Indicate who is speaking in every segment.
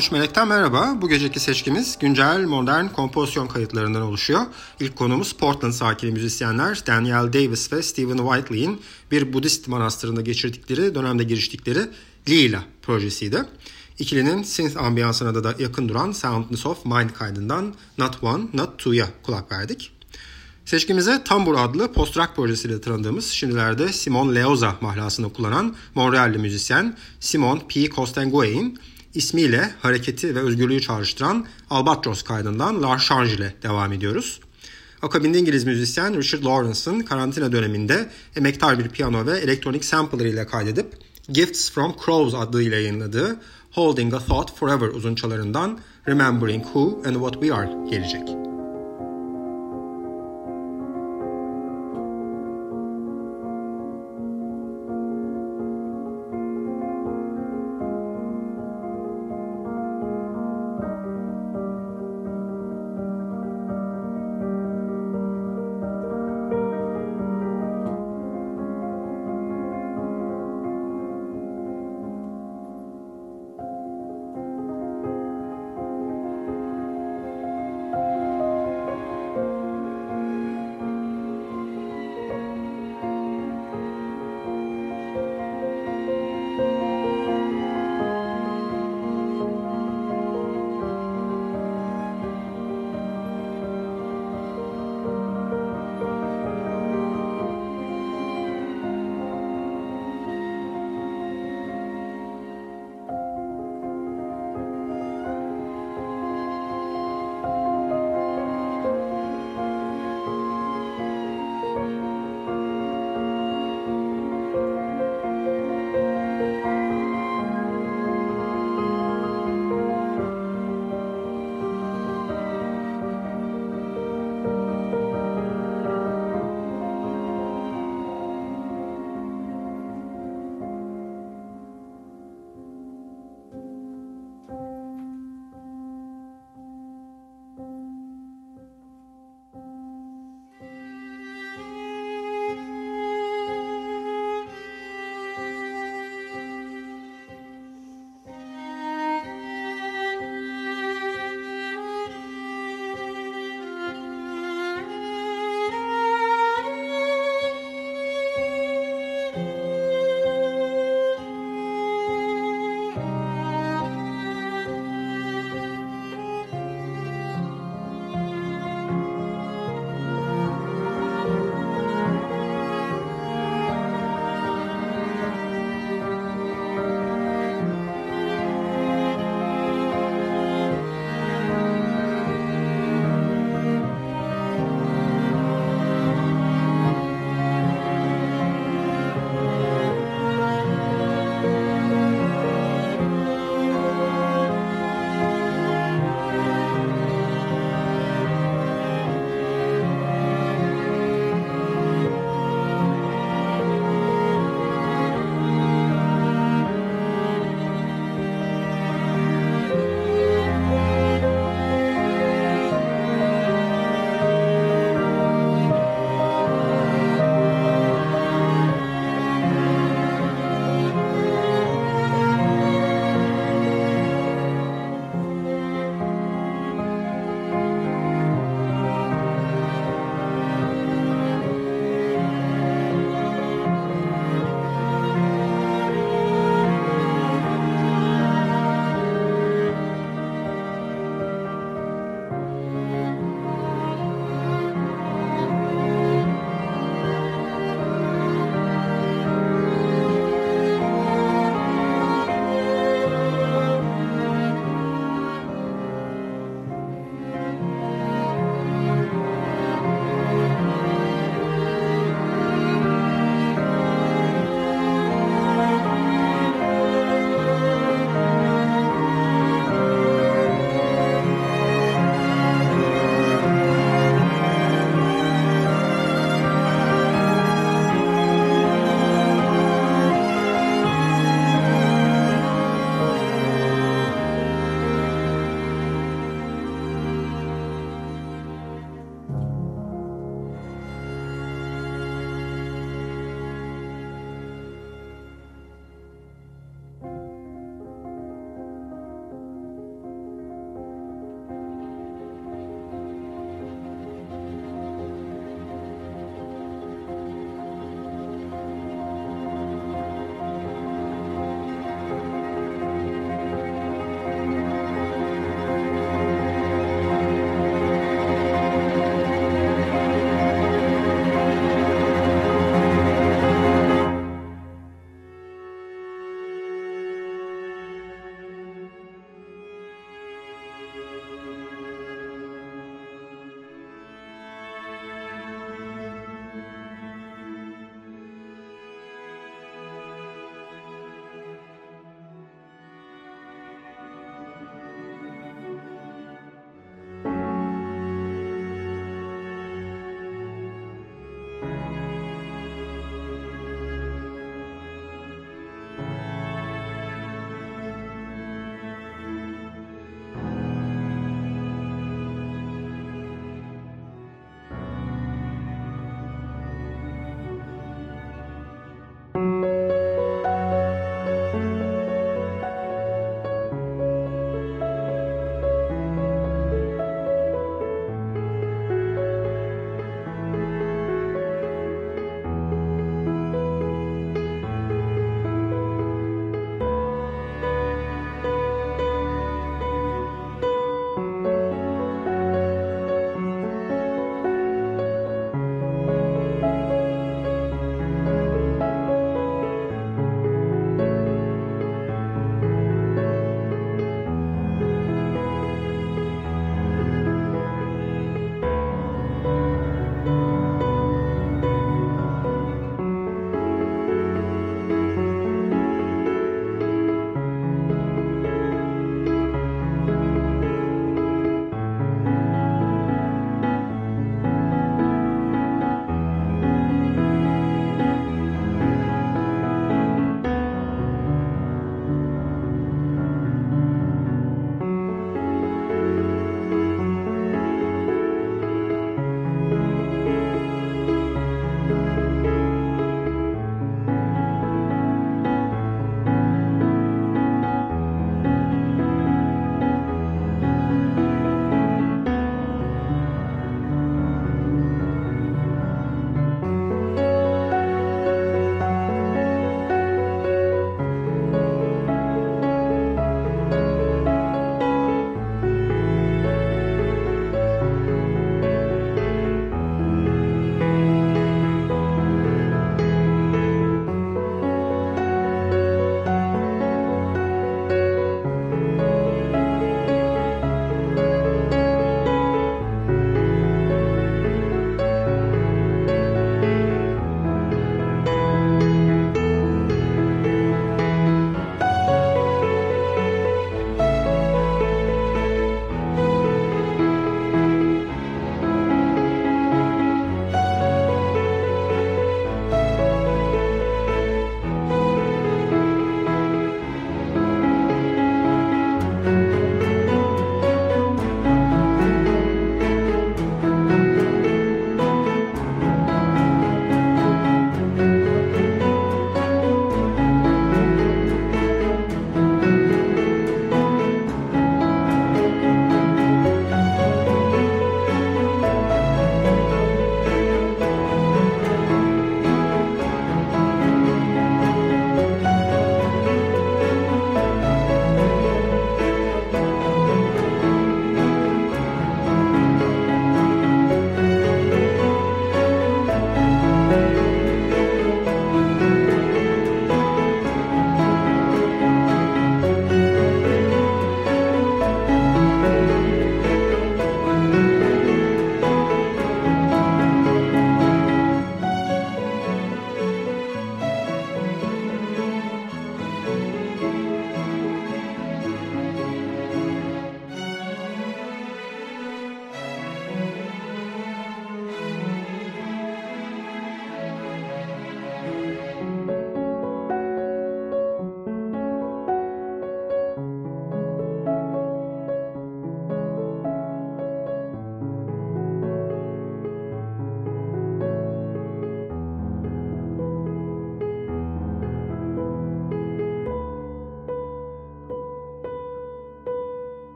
Speaker 1: 13 Melek'ten merhaba. Bu geceki seçkimiz güncel modern kompozisyon kayıtlarından oluşuyor. İlk konumuz Portland sakini müzisyenler Daniel Davis ve Stephen Whiteley'in bir Budist manastırında geçirdikleri dönemde giriştikleri Lila projesiydi. İkilinin synth ambiyansına da, da yakın duran Soundness of Mind kaydından Not One, Not Two'ya kulak verdik. Seçkimize Tambur adlı post-rock projesiyle tanıdığımız şimdilerde Simon Leoza mahlasını kullanan Montreal'li müzisyen Simon P. Costenguay'in ismiyle hareketi ve özgürlüğü çağrıştıran Albatros kaydından La Charge ile devam ediyoruz. Akabinde İngiliz müzisyen Richard Lawrence'ın karantina döneminde emektar bir piyano ve elektronik sampler ile kaydedip Gifts from Crows adıyla yayınladığı Holding a Thought Forever uzunçalarından Remembering Who and What We Are gelecek.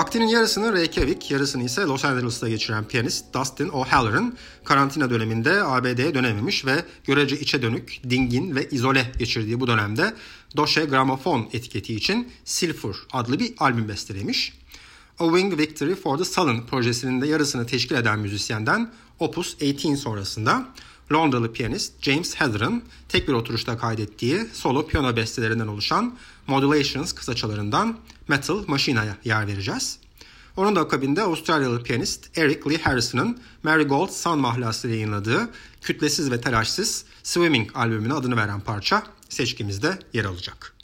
Speaker 1: Vaktinin yarısını Reykjavik, yarısını ise Los Angeles'ta geçiren piyanist Dustin O'Halloran karantina döneminde ABD'ye dönememiş ve görece içe dönük, dingin ve izole geçirdiği bu dönemde Deutsche Grammophon etiketi için Silver adlı bir albüm bestelemiş. A Wing Victory for the Sullen projesinin de yarısını teşkil eden müzisyenden Opus 18 sonrasında Londralı piyanist James Heather'ın tek bir oturuşta kaydettiği solo piyano bestelerinden oluşan Modulations kısaçalarından Metal Machina'ya yer vereceğiz. Onun da akabinde Avustralyalı piyanist Eric Lee Harrison'ın Marigold Sun mahlası yayınladığı kütlesiz ve telaşsız Swimming albümüne adını veren parça seçkimizde yer alacak.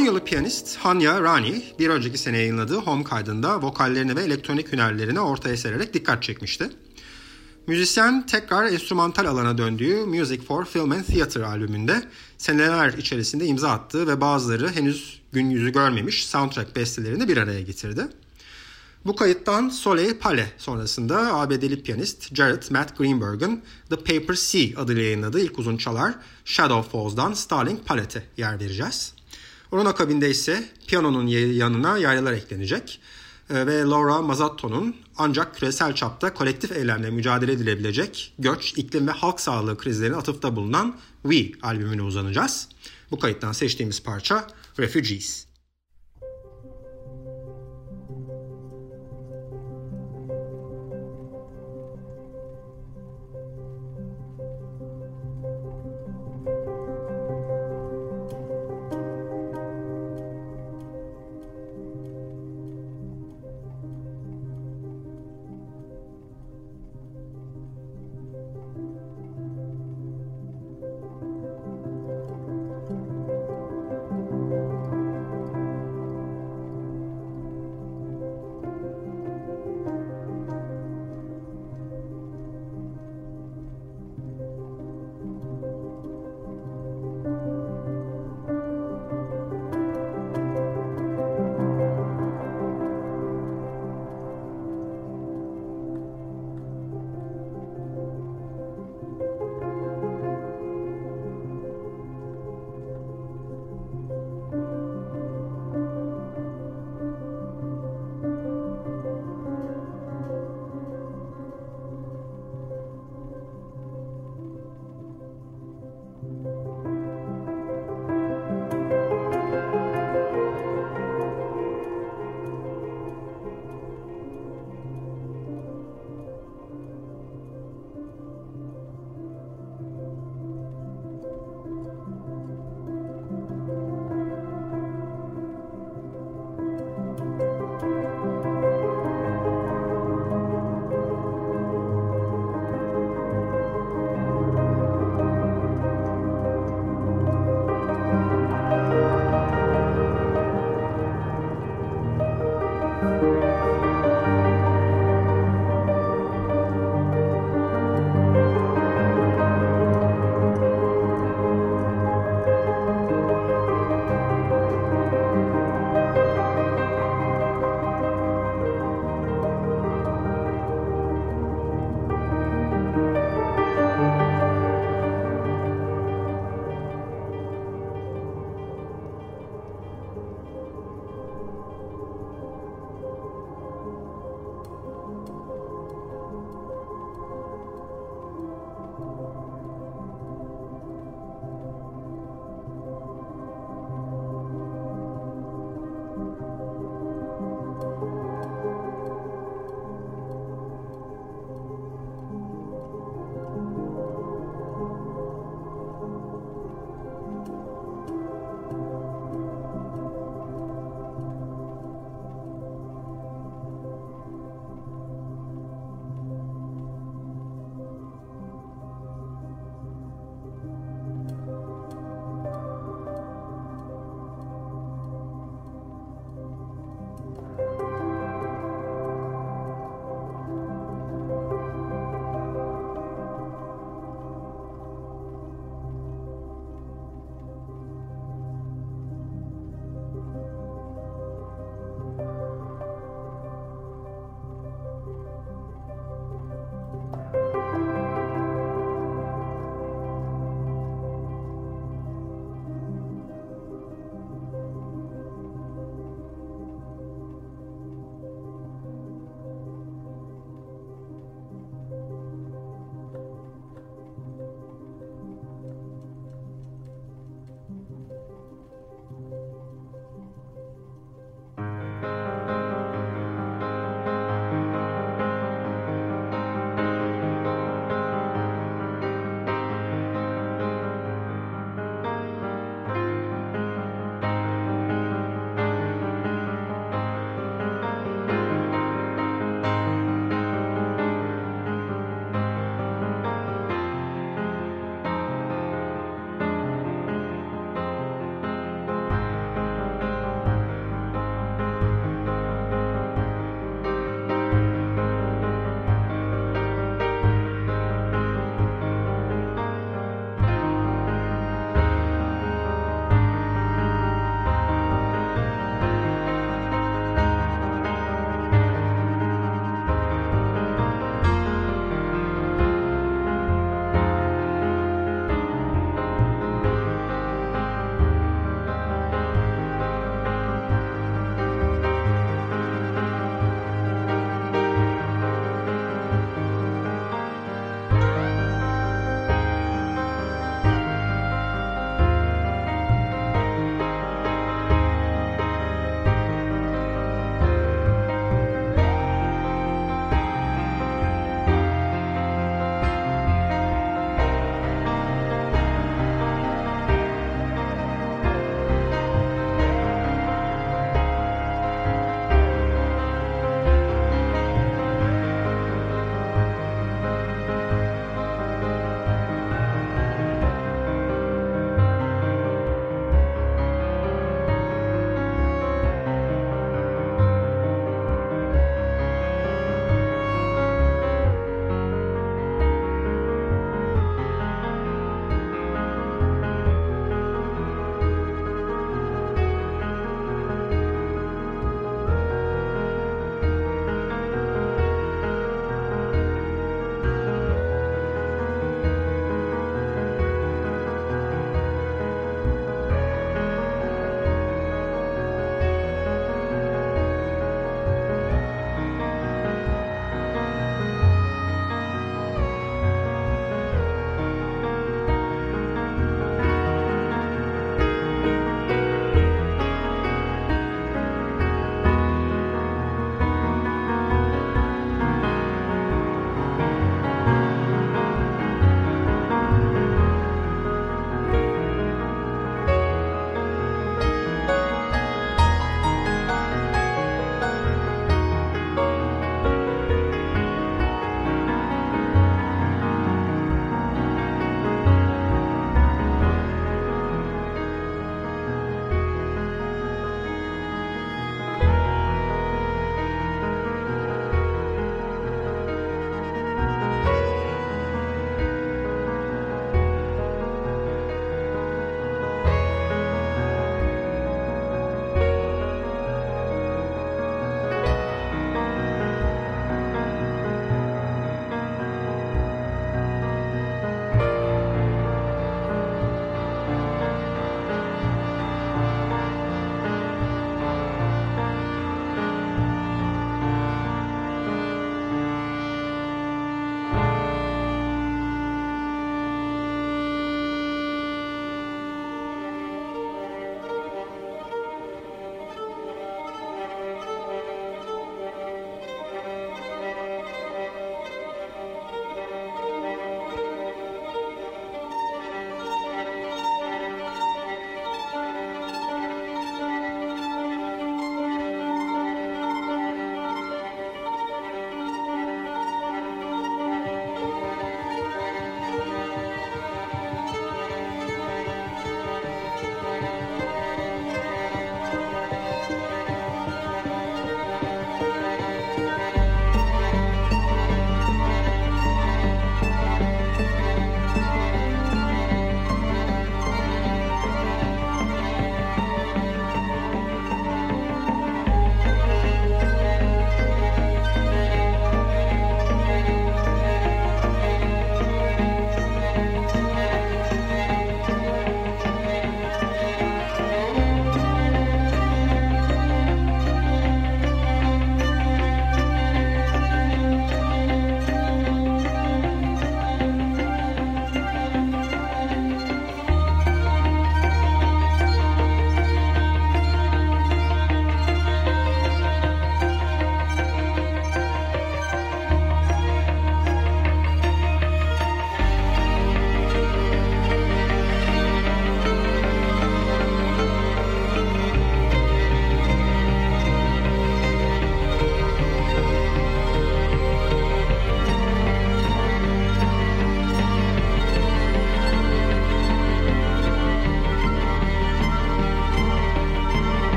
Speaker 1: Polonyalı piyanist Hanya Rani bir önceki sene yayınladığı Home kaydında vokallerini ve elektronik hünerlerini ortaya sererek dikkat çekmişti. Müzisyen tekrar enstrümantal alana döndüğü Music for Film and Theatre albümünde seneler içerisinde imza attığı ve bazıları henüz gün yüzü görmemiş soundtrack bestelerini bir araya getirdi. Bu kayıttan Soleil Pale sonrasında ABD'li piyanist Jared Matt Greenberg'ın The Paper Sea adıyla yayınladığı ilk uzun çalar Shadow Falls'dan Starling Palette'e yer vereceğiz. Onun akabinde ise piyanonun yanına yaylılar eklenecek ee, ve Laura Mazzatto'nun ancak küresel çapta kolektif eylemle mücadele edilebilecek göç, iklim ve halk sağlığı krizlerine atıfta bulunan We albümüne uzanacağız. Bu kayıttan seçtiğimiz parça Refugees.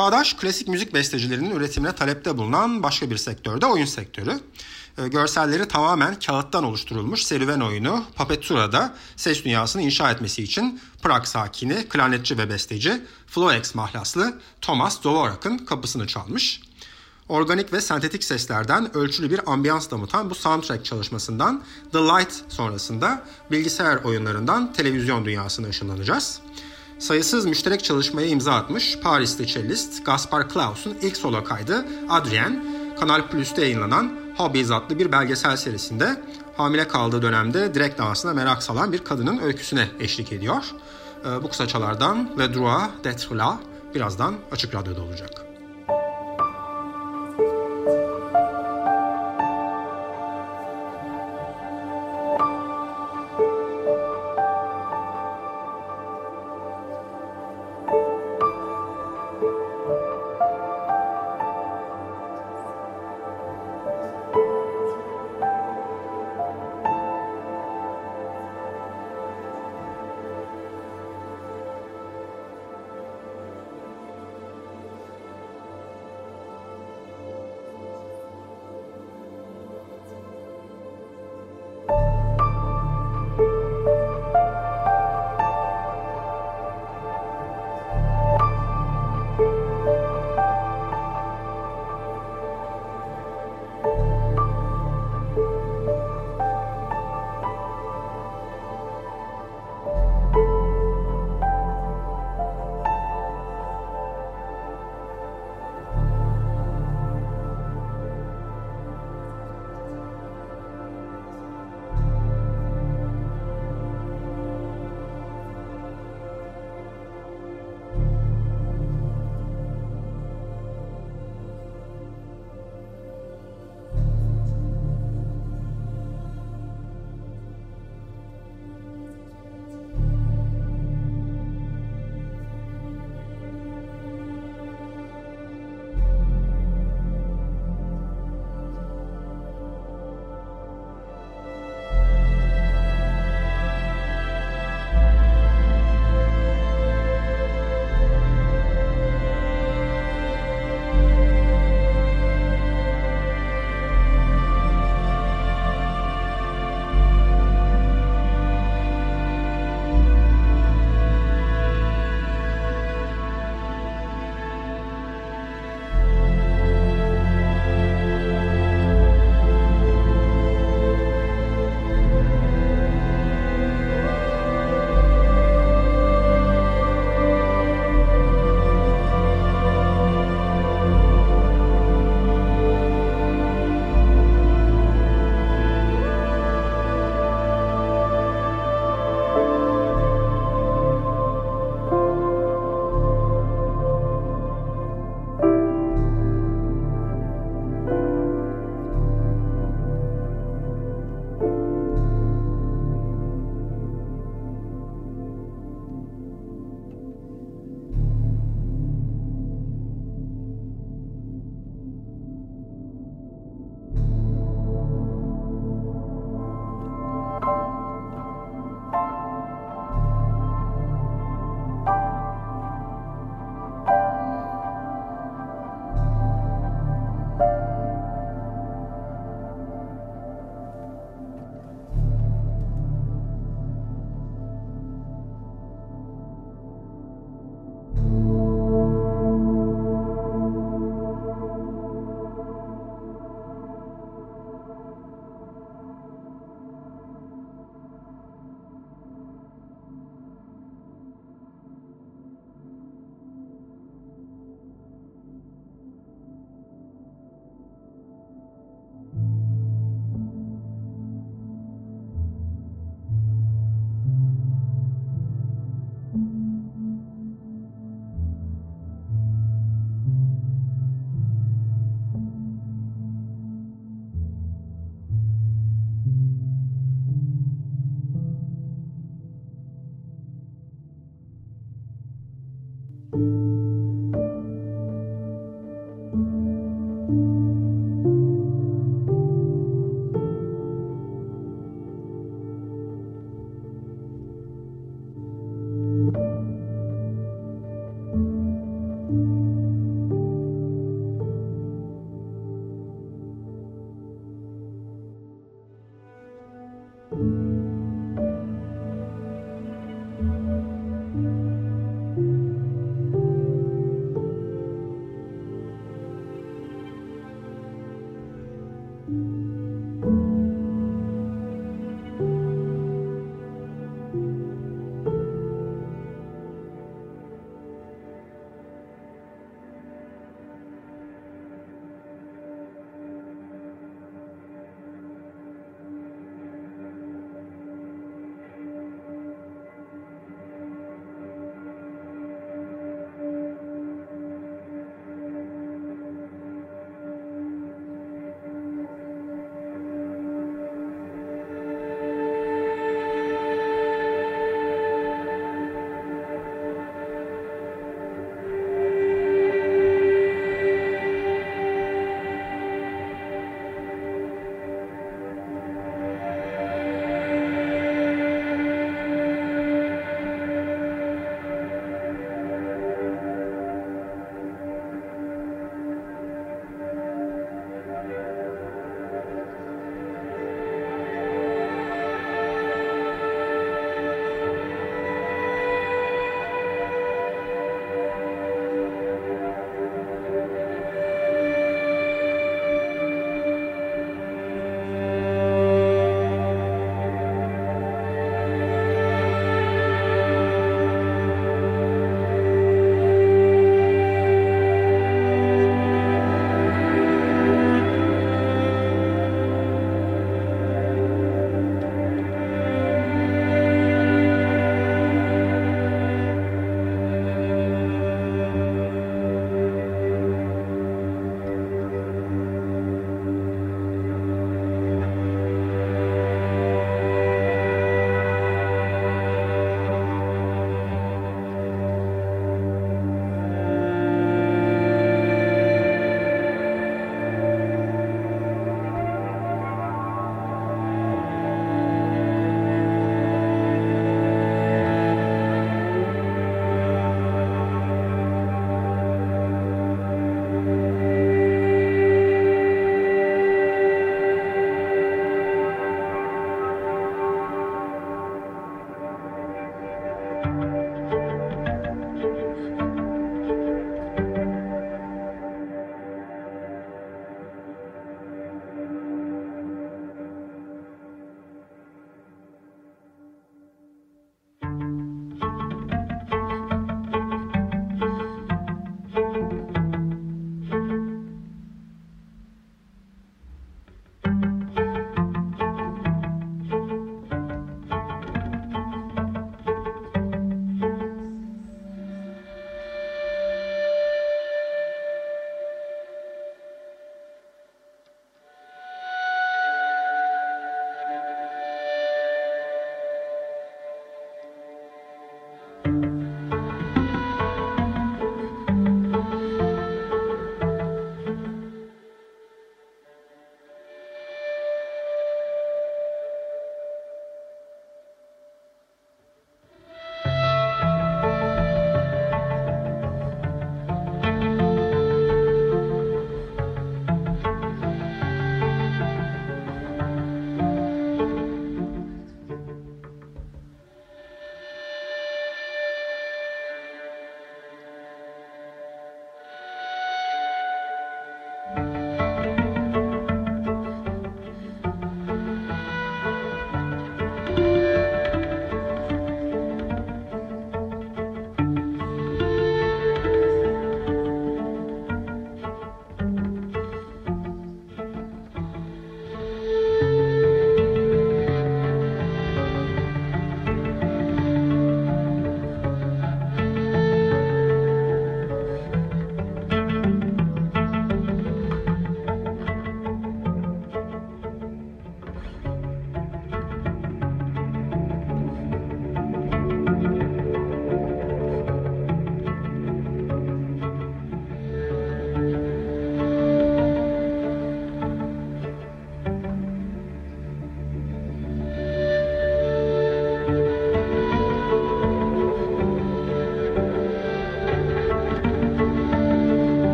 Speaker 1: Çağdaş klasik müzik bestecilerinin üretimine talepte bulunan başka bir sektör de oyun sektörü. E, görselleri tamamen kağıttan oluşturulmuş serüven oyunu Papetura'da ses dünyasını inşa etmesi için Prag sakini, klarnetçi ve besteci Floex mahlaslı Thomas Dvorak'ın kapısını çalmış. Organik ve sentetik seslerden ölçülü bir ambiyans damıtan bu soundtrack çalışmasından The Light sonrasında bilgisayar oyunlarından televizyon dünyasına ışınlanacağız. Sayısız müşterek çalışmaya imza atmış Parisli cellist Gaspar Klaus'un ilk solo kaydı Adrien, Kanal Plus'ta yayınlanan Hobbies adlı bir belgesel serisinde hamile kaldığı dönemde direkt dansına merak salan bir kadının öyküsüne eşlik ediyor. Ee, bu kısaçalardan Le Droit d'être là birazdan Açık Radyo'da olacak.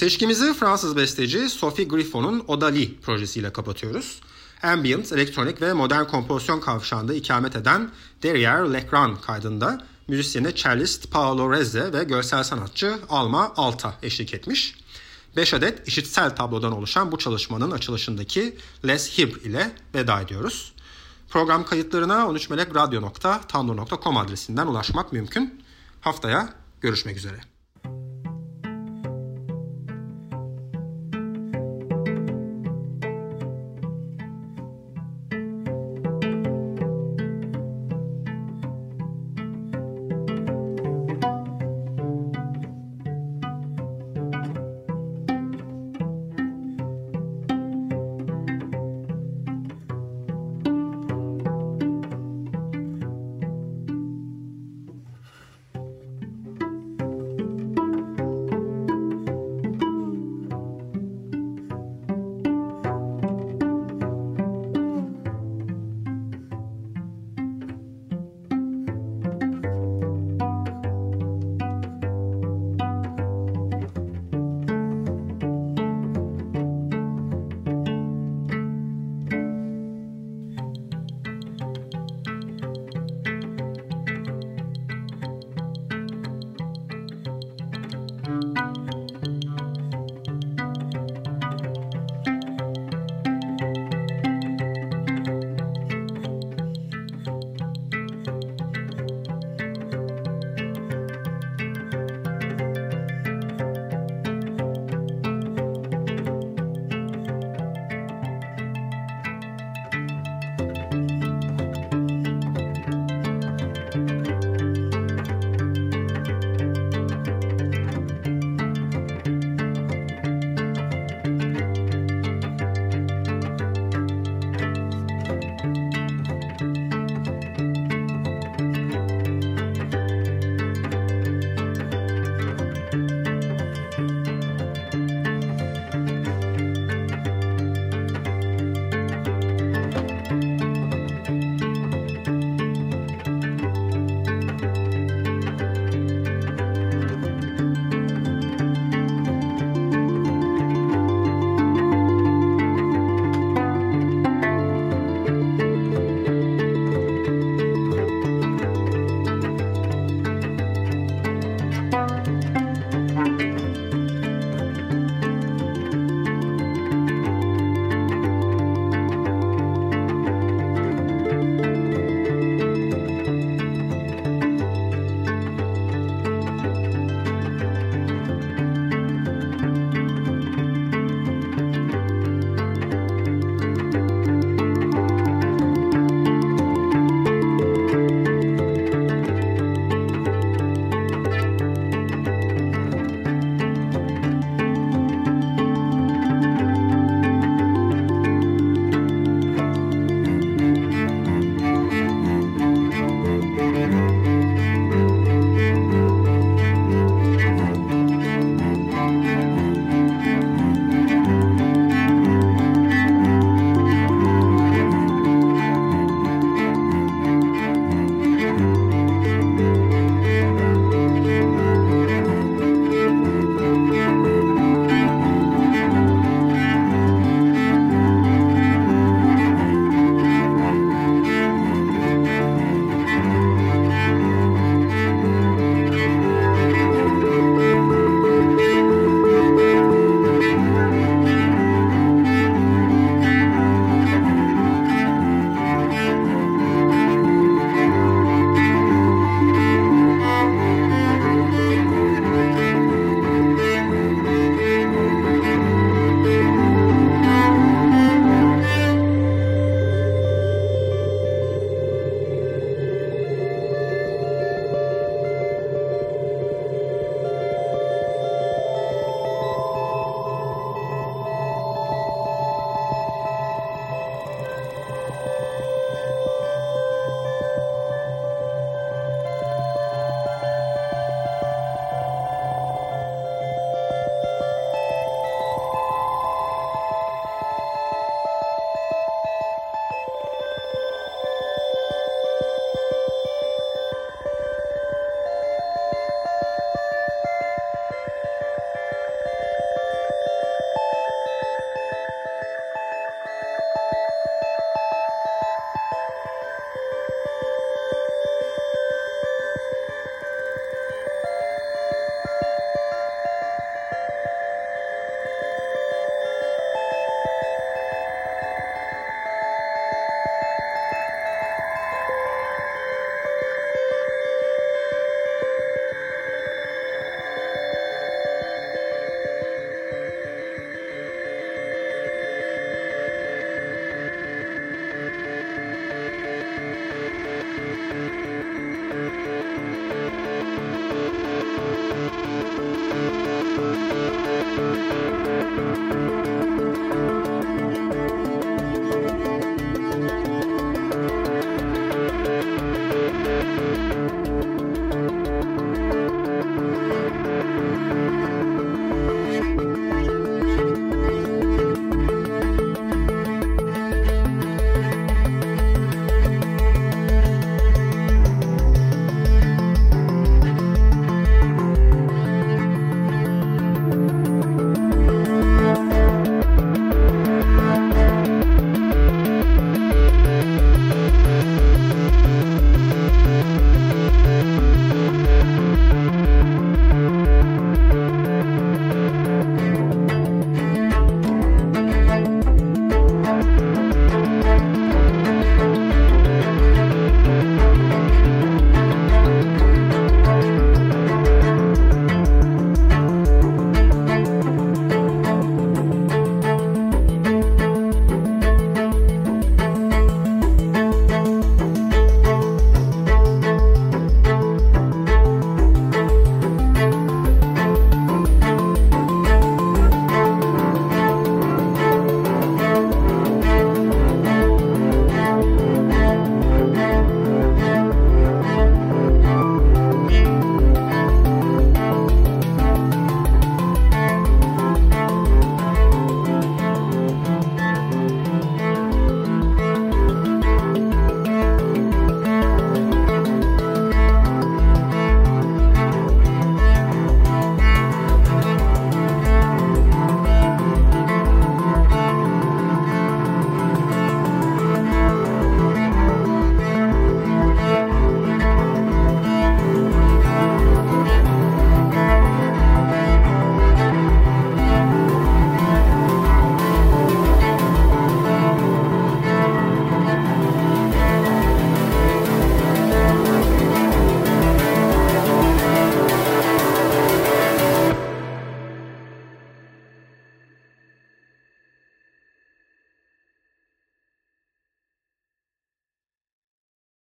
Speaker 1: Seçkimizi Fransız besteci Sophie Griffon'un Odali projesiyle kapatıyoruz. Ambient, elektronik ve modern kompozisyon kavşağında ikamet eden Derrière L'Ecran kaydında müzisyene cellist Paolo Rezze ve görsel sanatçı Alma Alta eşlik etmiş. 5 adet işitsel tablodan oluşan bu çalışmanın açılışındaki Les Hib ile veda ediyoruz. Program kayıtlarına 13melekradyo.tumblr.com adresinden ulaşmak mümkün. Haftaya görüşmek üzere.